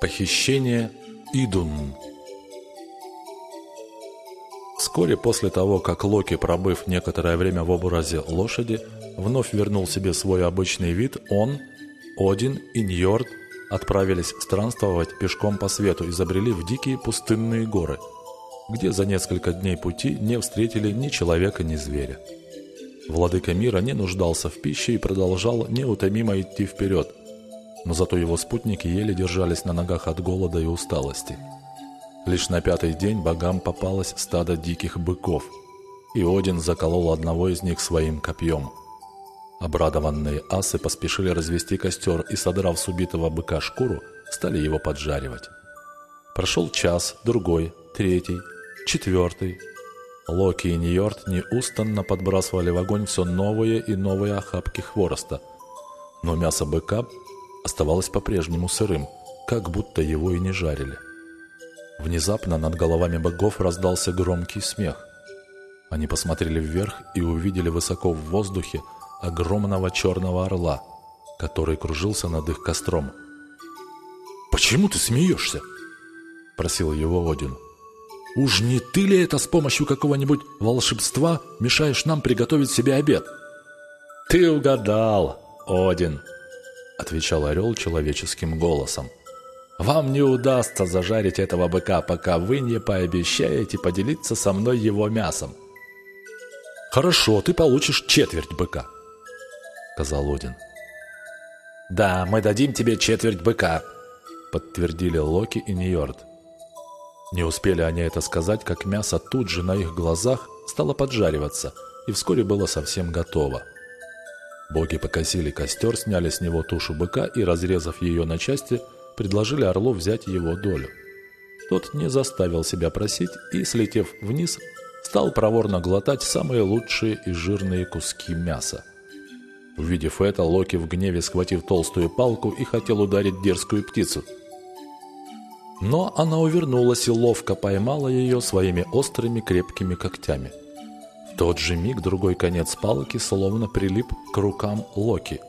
Похищение Идун. Вскоре после того, как Локи, пробыв некоторое время в образе лошади, вновь вернул себе свой обычный вид, он, Один и Ньорд отправились странствовать пешком по свету и забрели в дикие пустынные горы, где за несколько дней пути не встретили ни человека, ни зверя. Владыка мира не нуждался в пище и продолжал неутомимо идти вперед – но зато его спутники еле держались на ногах от голода и усталости. Лишь на пятый день богам попалось стадо диких быков, и Один заколол одного из них своим копьем. Обрадованные асы поспешили развести костер и, содрав с убитого быка шкуру, стали его поджаривать. Прошел час, другой, третий, четвертый. Локи и Ньорд неустанно подбрасывали в огонь все новые и новые охапки хвороста, но мясо быка оставалось по-прежнему сырым, как будто его и не жарили. Внезапно над головами богов раздался громкий смех. Они посмотрели вверх и увидели высоко в воздухе огромного черного орла, который кружился над их костром. «Почему ты смеешься?» – просил его Один. «Уж не ты ли это с помощью какого-нибудь волшебства мешаешь нам приготовить себе обед?» «Ты угадал, Один!» — отвечал орел человеческим голосом. «Вам не удастся зажарить этого быка, пока вы не пообещаете поделиться со мной его мясом». «Хорошо, ты получишь четверть быка», — сказал Один. «Да, мы дадим тебе четверть быка», — подтвердили Локи и Ньорд. Не успели они это сказать, как мясо тут же на их глазах стало поджариваться, и вскоре было совсем готово. Боги покосили костер, сняли с него тушу быка и, разрезав ее на части, предложили орлу взять его долю. Тот не заставил себя просить и, слетев вниз, стал проворно глотать самые лучшие и жирные куски мяса. Увидев это, Локи в гневе схватив толстую палку и хотел ударить дерзкую птицу. Но она увернулась и ловко поймала ее своими острыми крепкими когтями – тот же миг другой конец палки словно прилип к рукам Локи.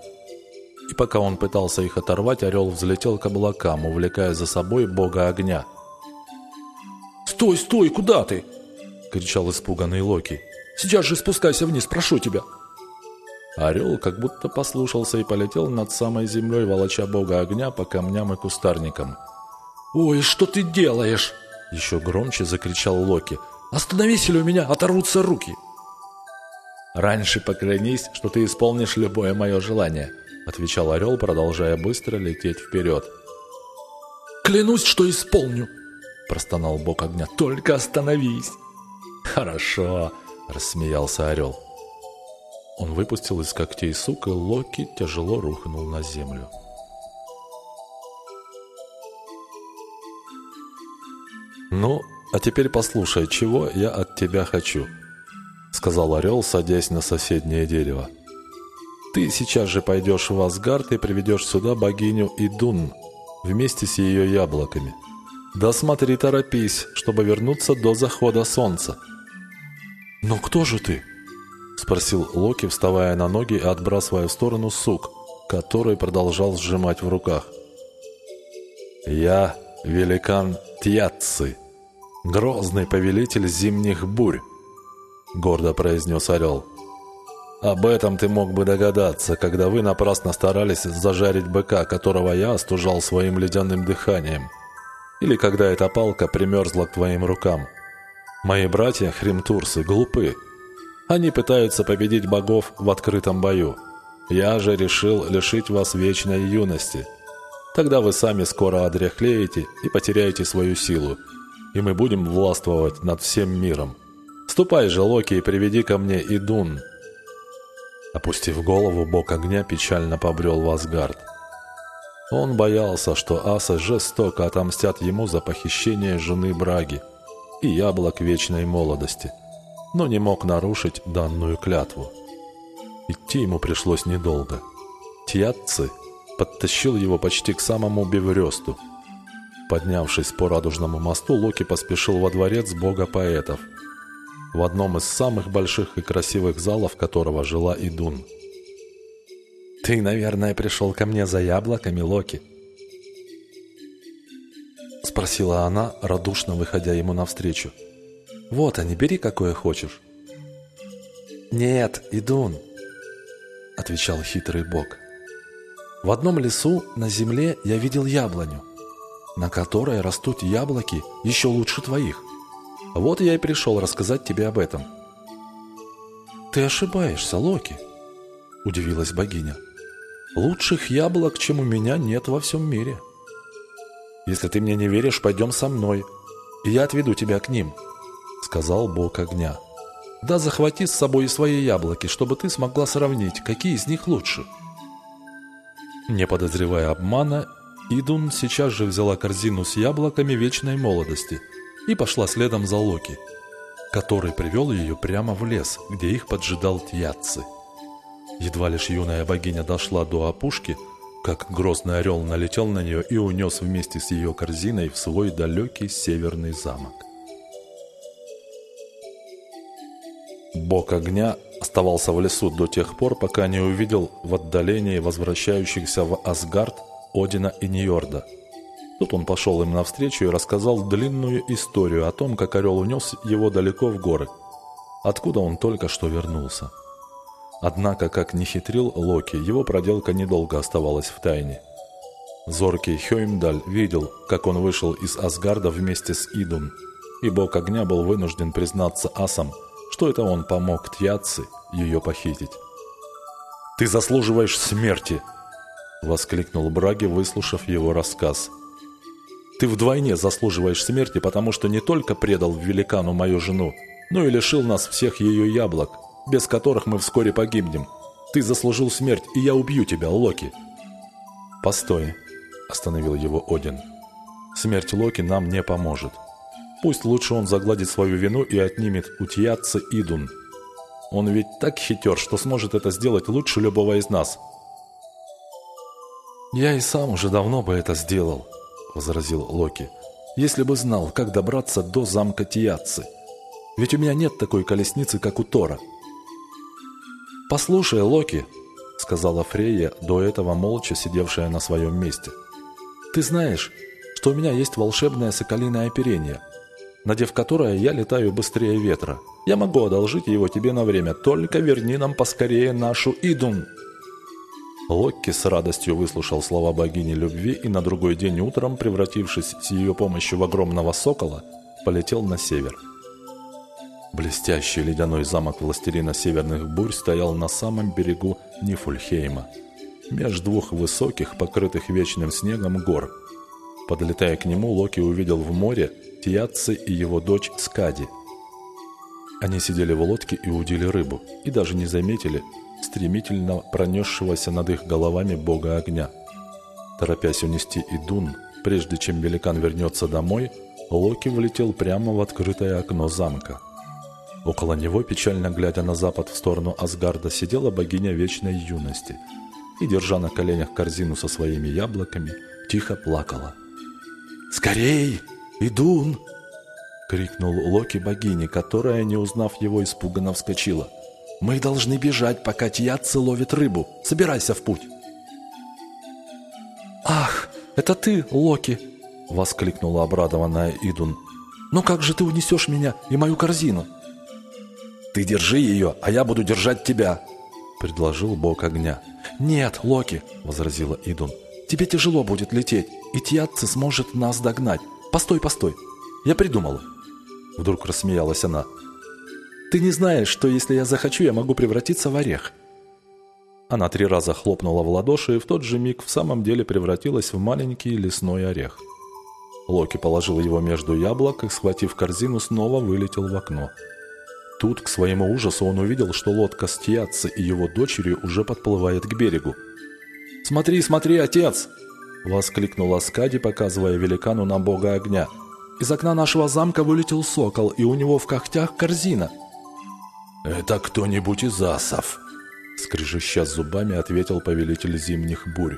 И пока он пытался их оторвать, орел взлетел к облакам, увлекая за собой бога огня. «Стой, стой, куда ты?» — кричал испуганный Локи. «Сейчас же спускайся вниз, прошу тебя!» Орел как будто послушался и полетел над самой землей, волоча бога огня по камням и кустарникам. «Ой, что ты делаешь?» — еще громче закричал Локи. «Остановись, или у меня оторвутся руки!» «Раньше поклянись, что ты исполнишь любое мое желание», — отвечал орел, продолжая быстро лететь вперед. «Клянусь, что исполню», — простонал бог огня. «Только остановись!» «Хорошо», — рассмеялся орел. Он выпустил из когтей сук, и Локи тяжело рухнул на землю. «Ну, а теперь послушай, чего я от тебя хочу», сказал орел, садясь на соседнее дерево. «Ты сейчас же пойдешь в Асгард и приведешь сюда богиню Идун вместе с ее яблоками. Да смотри, торопись, чтобы вернуться до захода солнца». «Но кто же ты?» – спросил Локи, вставая на ноги и отбрасывая в сторону сук, который продолжал сжимать в руках. «Я великан Тьяцци, грозный повелитель зимних бурь», — гордо произнес Орел. «Об этом ты мог бы догадаться, когда вы напрасно старались зажарить быка, которого я остужал своим ледяным дыханием. Или когда эта палка примерзла к твоим рукам. Мои братья, хримтурсы, глупы. Они пытаются победить богов в открытом бою. Я же решил лишить вас вечной юности. Тогда вы сами скоро одряхлеете и потеряете свою силу, и мы будем властвовать над всем миром». Ступай же, Локи, и приведи ко мне Идун». Опустив голову, бог огня печально побрел в Асгард. Он боялся, что асы жестоко отомстят ему за похищение жены Браги и яблок вечной молодости, но не мог нарушить данную клятву. Идти ему пришлось недолго. Тьятцы подтащил его почти к самому Бевресту. Поднявшись по радужному мосту, Локи поспешил во дворец бога поэтов, в одном из самых больших и красивых залов которого жила Идун. «Ты, наверное, пришел ко мне за яблоками, Локи?» Спросила она, радушно выходя ему навстречу. «Вот они, бери какое хочешь». «Нет, Идун», — отвечал хитрый бог. «В одном лесу на земле я видел яблоню на которой растут яблоки еще лучше твоих. Вот я и пришел рассказать тебе об этом». «Ты ошибаешься, Локи», — удивилась богиня. «Лучших яблок, чем у меня, нет во всем мире. Если ты мне не веришь, пойдем со мной, и я отведу тебя к ним», — сказал бог огня. «Да захвати с собой и свои яблоки, чтобы ты смогла сравнить, какие из них лучше». Не подозревая обмана, Идун сейчас же взяла корзину с яблоками вечной молодости и пошла следом за Локи, который привел ее прямо в лес, где их поджидал Тьяцци. Едва лишь юная богиня дошла до опушки, как грозный орел налетел на нее и унес вместе с ее корзиной в свой далекий северный замок. Бог огня оставался в лесу до тех пор, пока не увидел в отдалении возвращающихся в Асгард Одина и Ньорда. Тут он пошел им навстречу и рассказал длинную историю о том, как орел унес его далеко в горы, откуда он только что вернулся. Однако, как не хитрил Локи, его проделка недолго оставалась в тайне. Зоркий Хёймдаль видел, как он вышел из Асгарда вместе с Идун, и бог огня был вынужден признаться асам, что это он помог Тьяци ее похитить. «Ты заслуживаешь смерти!» — воскликнул Браги, выслушав его рассказ. «Ты вдвойне заслуживаешь смерти, потому что не только предал великану мою жену, но и лишил нас всех ее яблок, без которых мы вскоре погибнем. Ты заслужил смерть, и я убью тебя, Локи!» «Постой!» — остановил его Один. «Смерть Локи нам не поможет. Пусть лучше он загладит свою вину и отнимет у Тьяца Идун. Он ведь так хитер, что сможет это сделать лучше любого из нас, «Я и сам уже давно бы это сделал», — возразил Локи, «если бы знал, как добраться до замка Тиацы. Ведь у меня нет такой колесницы, как у Тора». «Послушай, Локи», — сказала Фрейя, до этого молча сидевшая на своем месте, «ты знаешь, что у меня есть волшебное соколиное оперение, надев которое я летаю быстрее ветра. Я могу одолжить его тебе на время, только верни нам поскорее нашу Идун». Локки с радостью выслушал слова богини любви и на другой день утром, превратившись с ее помощью в огромного сокола, полетел на север. Блестящий ледяной замок властелина северных бурь стоял на самом берегу Нифульхейма, меж двух высоких, покрытых вечным снегом гор. Подлетая к нему, Локи увидел в море Тиатцы и его дочь Скади. Они сидели в лодке и удили рыбу, и даже не заметили, стремительно пронесшегося над их головами бога огня. Торопясь унести Идун, прежде чем великан вернется домой, Локи влетел прямо в открытое окно замка. Около него, печально глядя на запад в сторону Асгарда, сидела богиня вечной юности и, держа на коленях корзину со своими яблоками, тихо плакала. «Скорей! Идун!» — крикнул Локи богине, которая, не узнав его, испуганно вскочила. Мы должны бежать, пока Тьяцци ловит рыбу. Собирайся в путь!» «Ах, это ты, Локи!» — воскликнула обрадованная Идун. «Но как же ты унесешь меня и мою корзину?» «Ты держи ее, а я буду держать тебя!» — предложил бог огня. «Нет, Локи!» — возразила Идун. «Тебе тяжело будет лететь, и Тьяцци сможет нас догнать. Постой, постой! Я придумала!» Вдруг рассмеялась она. Ты не знаешь, что если я захочу, я могу превратиться в орех». Она три раза хлопнула в ладоши и в тот же миг в самом деле превратилась в маленький лесной орех. Локи положил его между яблок и, схватив корзину, снова вылетел в окно. Тут, к своему ужасу, он увидел, что лодка с Тиатци и его дочерью уже подплывает к берегу. «Смотри, смотри, отец!» — воскликнула Скади, показывая великану на бога огня. «Из окна нашего замка вылетел сокол, и у него в когтях корзина!» «Это кто-нибудь из асов», — скрежеща зубами, ответил повелитель зимних бурь.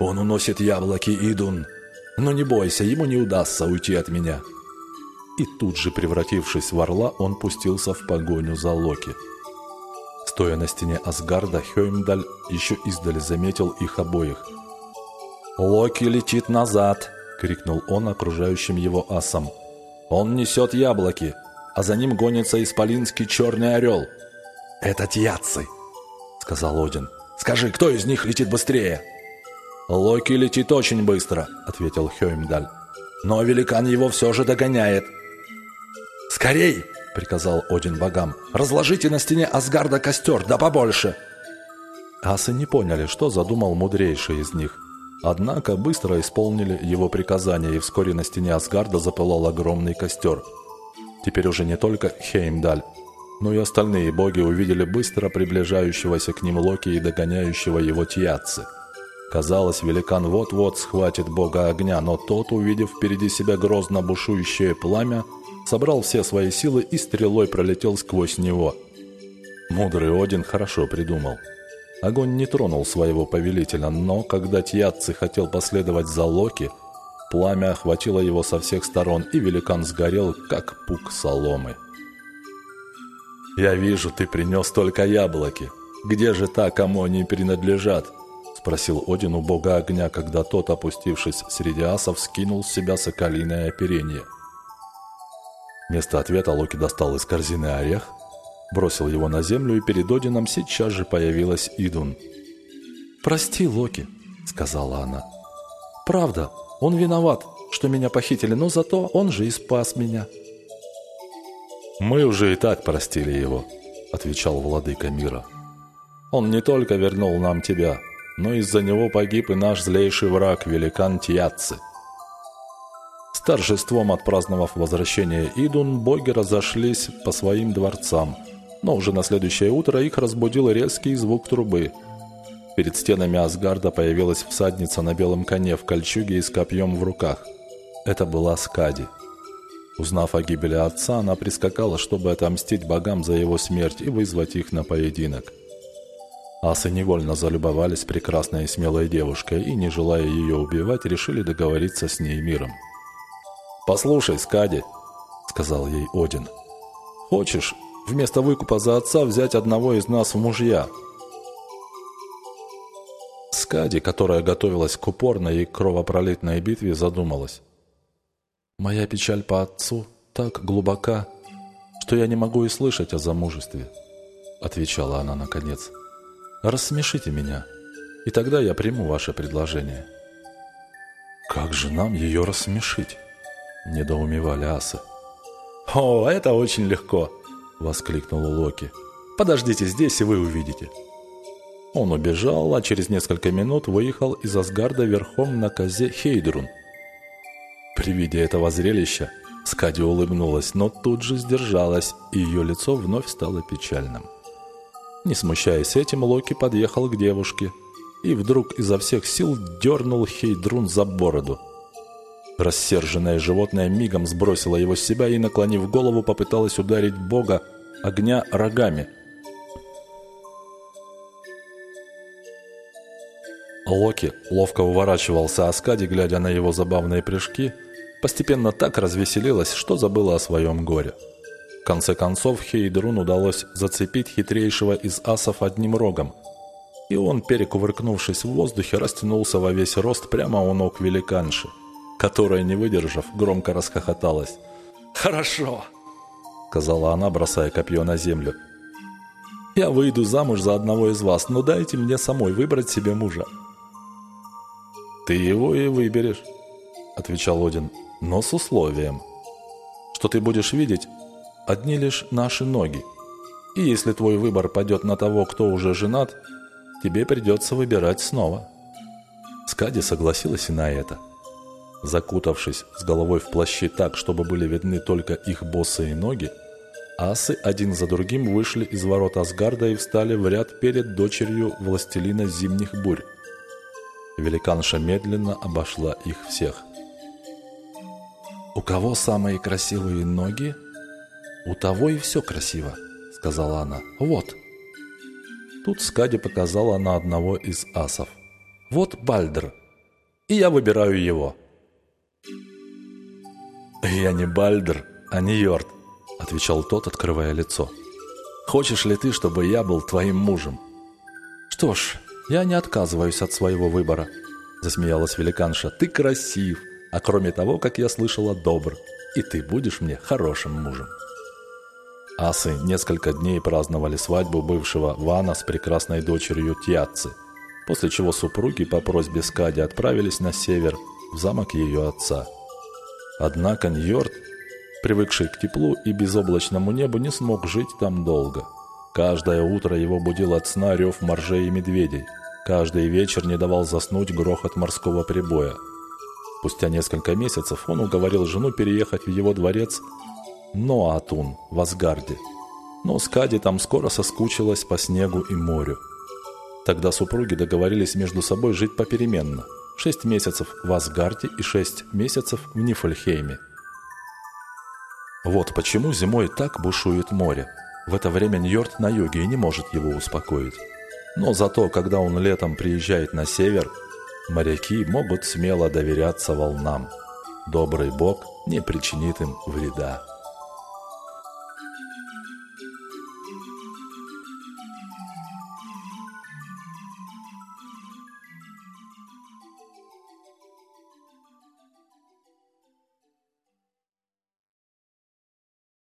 «Он уносит яблоки Идун. Но не бойся, ему не удастся уйти от меня». И тут же, превратившись в орла, он пустился в погоню за Локи. Стоя на стене Асгарда, Хёймдаль еще издали заметил их обоих. «Локи летит назад!» — крикнул он окружающим его асам. «Он несет яблоки, а за ним гонится исполинский черный орел!» «Это Тьяцци!» — сказал Один. «Скажи, кто из них летит быстрее?» «Локи летит очень быстро», — ответил Хёймдаль. «Но великан его все же догоняет». «Скорей!» — приказал Один богам. «Разложите на стене Асгарда костер, да побольше!» Асы не поняли, что задумал мудрейший из них. Однако быстро исполнили его приказания, и вскоре на стене Асгарда запылал огромный костер. Теперь уже не только Хеймдаль, но и остальные боги увидели быстро приближающегося к ним Локи и догоняющего его Тьяцци. Казалось, великан вот-вот схватит бога огня, но тот, увидев впереди себя грозно бушующее пламя, собрал все свои силы и стрелой пролетел сквозь него. Мудрый Один хорошо придумал. Огонь не тронул своего повелителя, но когда Тьяцци хотел последовать за Локи, пламя охватило его со всех сторон, и великан сгорел, как пук соломы. «Я вижу, ты принес только яблоки. Где же та, кому они принадлежат?» Спросил Один у бога огня, когда тот, опустившись среди асов, скинул с себя соколиное оперение. Вместо ответа Локи достал из корзины орех, бросил его на землю, и перед Одином сейчас же появилась Идун. «Прости, Локи», — сказала она. «Правда, он виноват, что меня похитили, но зато он же и спас меня». «Мы уже и так простили его», — отвечал владыка мира. «Он не только вернул нам тебя, но из-за него погиб и наш злейший враг, великан Тьяцци». С торжеством отпраздновав возвращение Идун, боги разошлись по своим дворцам, но уже на следующее утро их разбудил резкий звук трубы. Перед стенами Асгарда появилась всадница на белом коне в кольчуге и с копьем в руках. Это была Скади. Узнав о гибели отца, она прискакала, чтобы отомстить богам за его смерть и вызвать их на поединок. Асы невольно залюбовались прекрасной и смелой девушкой и, не желая ее убивать, решили договориться с ней миром. «Послушай, Скади», — сказал ей Один, — «хочешь вместо выкупа за отца взять одного из нас в мужья?» Скади, которая готовилась к упорной и кровопролитной битве, задумалась. Моя печаль по отцу так глубока, что я не могу и слышать о замужестве», — отвечала она наконец. «Рассмешите меня, и тогда я приму ваше предложение». «Как же нам ее рассмешить?» — недоумевали асы. «О, это очень легко!» — воскликнул Локи. «Подождите здесь, и вы увидите». Он убежал, а через несколько минут выехал из Асгарда верхом на козе Хейдрун — при виде этого зрелища Скади улыбнулась, но тут же сдержалась, и ее лицо вновь стало печальным. Не смущаясь этим, Локи подъехал к девушке и вдруг изо всех сил дернул Хейдрун за бороду. Рассерженное животное мигом сбросило его с себя и, наклонив голову, попыталось ударить бога огня рогами. Локи ловко уворачивался Аскади, глядя на его забавные прыжки – постепенно так развеселилась, что забыла о своем горе. В конце концов, Хейдрун удалось зацепить хитрейшего из асов одним рогом, и он, перекувыркнувшись в воздухе, растянулся во весь рост прямо у ног великанши, которая, не выдержав, громко расхохоталась. «Хорошо!» — сказала она, бросая копье на землю. «Я выйду замуж за одного из вас, но дайте мне самой выбрать себе мужа». «Ты его и выберешь», — отвечал Один но с условием, что ты будешь видеть одни лишь наши ноги. И если твой выбор пойдет на того, кто уже женат, тебе придется выбирать снова». Скади согласилась и на это. Закутавшись с головой в плащи так, чтобы были видны только их босые ноги, асы один за другим вышли из ворот Асгарда и встали в ряд перед дочерью властелина зимних бурь. Великанша медленно обошла их всех – «У кого самые красивые ноги, у того и все красиво», — сказала она. «Вот». Тут Скади показала на одного из асов. «Вот Бальдр, и я выбираю его». «Я не Бальдер, а не Йорд», — отвечал тот, открывая лицо. «Хочешь ли ты, чтобы я был твоим мужем?» «Что ж, я не отказываюсь от своего выбора», — засмеялась великанша. «Ты красив, а кроме того, как я слышала, добр, и ты будешь мне хорошим мужем». Асы несколько дней праздновали свадьбу бывшего Вана с прекрасной дочерью Тьяцци, после чего супруги по просьбе Скади отправились на север, в замок ее отца. Однако Ньорд, привыкший к теплу и безоблачному небу, не смог жить там долго. Каждое утро его будил от сна рев моржей и медведей. Каждый вечер не давал заснуть грохот морского прибоя. Спустя несколько месяцев он уговорил жену переехать в его дворец Ноатун в Асгарде. Но Скади там скоро соскучилась по снегу и морю. Тогда супруги договорились между собой жить попеременно. Шесть месяцев в Асгарде и шесть месяцев в Нифльхейме. Вот почему зимой так бушует море. В это время Ньорд на юге и не может его успокоить. Но зато, когда он летом приезжает на север, моряки могут смело доверяться волнам. Добрый бог не причинит им вреда.